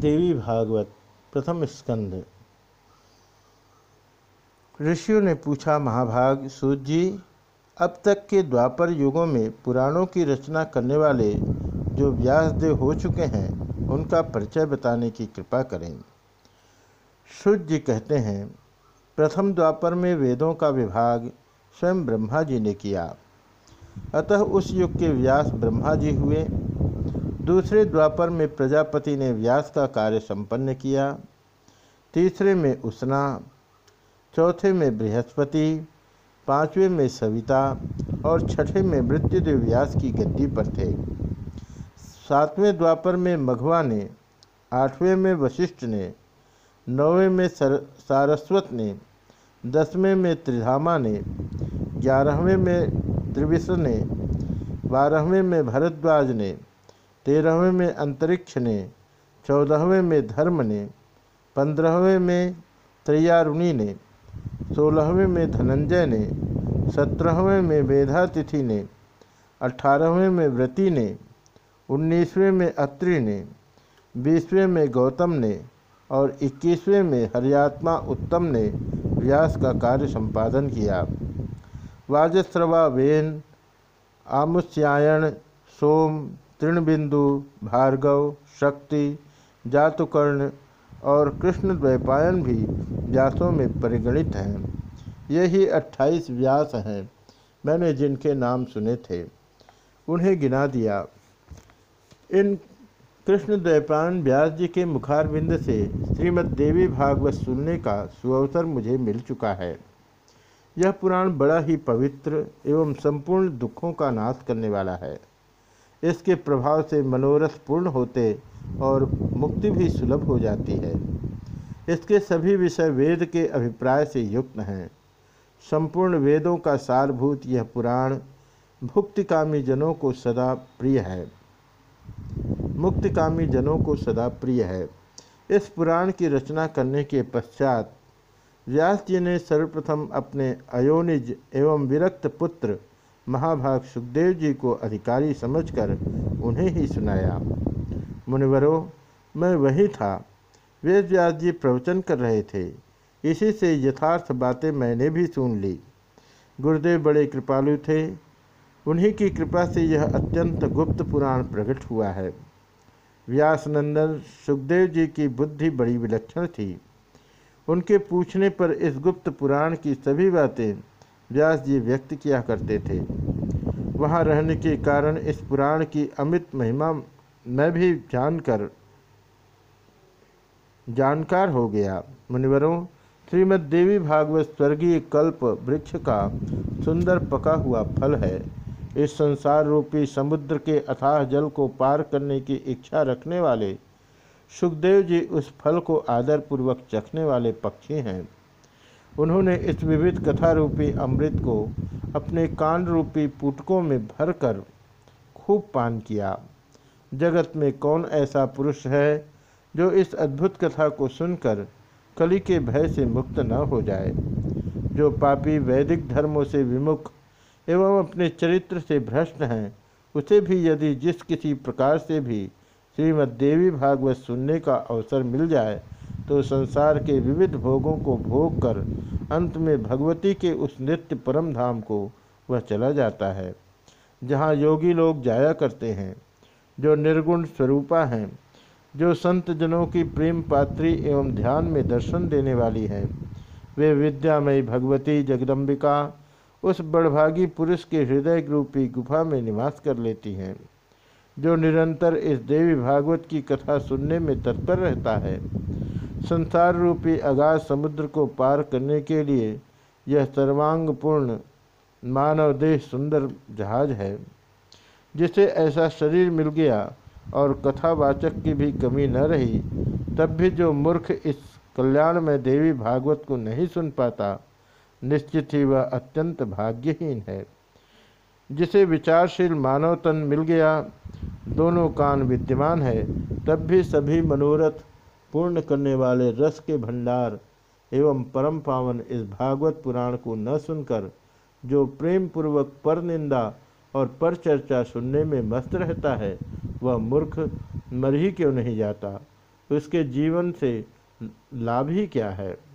देवी भागवत, प्रथम स्कंद ऋषियों ने पूछा, महाभाग, सूत जी, अब तक के द्वापर युगों में पुराणों की रचना करने वाले जो व्यासदेव हो चुके हैं, उनका परिचय बताने की कृपा करें। शुद्ध जी कहते हैं, प्रथम द्वापर में वेदों का विभाग स्वयं ब्रह्मा जी ने किया। अतः उस युग के व्यास ब्रह्मा जी हुए दूसरे द्वापर में प्रजापति ने व्यास का कार्य संपन्न किया तीसरे में उसना चौथे में बृहस्पति पाँचवें में सविता और छठे में मृत्युदेव व्यास की गद्दी पर थे। सातवें द्वापर में मघवा ने आठवें में वशिष्ठ ने नौवें में सर, सारस्वत ने दसवें में त्रिधामा ने ग्यारहवें में त्रिविश्र ने बारहवें में भरद्वाज ने तेरहवें में अंतरिक्ष ने, चौदहवें में धर्म ने, पंद्रहवें में त्रयारुणी ने, सोलहवें में धनंजय ने, सत्रहवें में वेदातिथि ने, अठारहवें में व्रति ने, उन्नीसवें में अत्रि ने, बीसवें में गौतम ने और इक्कीसवें में हरियात्मा उत्तम ने व्यास का कार्य संपादन किया। वाजस्रवा वेन, आमुष्यायण, सोम तृणबिंदु, भार्गव, शक्ति, जातुकर्ण और कृष्ण द्वैपायन भी व्यासों में परिगणित हैं। यही अट्ठाईस व्यास हैं, मैंने जिनके नाम सुने थे। उन्हें गिना दिया। इन कृष्ण द्वैपायन व्यास जी के मुखारबिंद से श्रीमद देवी भागवत सुनने का सुअवसर मुझे मिल चुका है। यह पुराण बड़ा ही पवित्र एवं संपूर्ण दुखों का नाश करने वाला है। इसके प्रभाव से मनोरथ पूर्ण होते और मुक्ति भी सुलभ हो जाती है। इसके सभी विषय वेद के अभिप्राय से युक्त हैं। संपूर्ण वेदों का सारभूत यह पुराण भुक्तिकामी जनों को सदा प्रिय है। मुक्तिकामी जनों को सदा प्रिय है। इस पुराण की रचना करने के पश्चात व्यास जी ने सर्वप्रथम अपने अयोनिज एवं विरक्त पुत्र महाभाग सुखदेव जी को अधिकारी समझकर उन्हें ही सुनाया। मुनिवरों, मैं वही था। वेद व्यास जी प्रवचन कर रहे थे। इसी से यथार्थ बातें मैंने भी सुन ली। गुरुदेव बड़े कृपालु थे। उन्हीं की कृपा से यह अत्यंत गुप्त पुराण प्रकट हुआ है। व्यासनंदन सुखदेव जी की बुद्धि बड़ी विलक्षण थी। उनके पूछने पर इस गुप्त पुराण की सभी बातें व्यास जी व्यक्त किया करते थे। वहाँ रहने के कारण इस पुराण की अमित महिमा मैं भी जानकर, जानकार हो गया। मुनिवरों श्रीमद देवी भागवत स्वर्गीय कल्प वृक्ष का सुंदर पका हुआ फल है। इस संसार रूपी समुद्र के अथाह जल को पार करने की इच्छा रखने वाले सुखदेव जी उस फल को आदरपूर्वक चखने वाले पक्षी हैं। उन्होंने इस विविध कथा रूपी अमृत को अपने कान रूपी पुटकों में भरकर खूब पान किया। जगत में कौन ऐसा पुरुष है जो इस अद्भुत कथा को सुनकर कली के भय से मुक्त न हो जाए? जो पापी वैदिक धर्मों से विमुख एवं अपने चरित्र से भ्रष्ट हैं, उसे भी यदि जिस किसी प्रकार से भी श्रीमद देवी भागवत सुनने का अवसर मिल जाए तो संसार के विविध भोगों को भोग कर अंत में भगवती के उस नित्य परम धाम को वह चला जाता है। जहाँ योगी लोग जाया करते हैं, जो निर्गुण स्वरूपा हैं, जो संत जनों की प्रेम पात्री एवं ध्यान में दर्शन देने वाली हैं, वे विद्यामयी भगवती जगदम्बिका उस बड़भागी पुरुष के हृदय रूपी गुफा में निवास कर लेती हैं, जो निरंतर इस देवी भागवत की कथा सुनने में तत्पर रहता है। संसार रूपी अगाध समुद्र को पार करने के लिए यह सर्वांगपूर्ण मानव देह सुंदर जहाज़ है, जिसे ऐसा शरीर मिल गया और कथावाचक की भी कमी न रही, तब भी जो मूर्ख इस कल्याण में देवी भागवत को नहीं सुन पाता, निश्चित ही वह अत्यंत भाग्यहीन है। जिसे विचारशील मानव तन मिल गया, दोनों कान विद्यमान है, तब भी सभी मनोरथ पूर्ण करने वाले रस के भंडार एवं परम पावन इस भागवत पुराण को न सुनकर, जो प्रेम पूर्वक पर निंदा और पर चर्चा सुनने में मस्त रहता है, वह मूर्ख मर ही क्यों नहीं जाता? उसके जीवन से लाभ ही क्या है?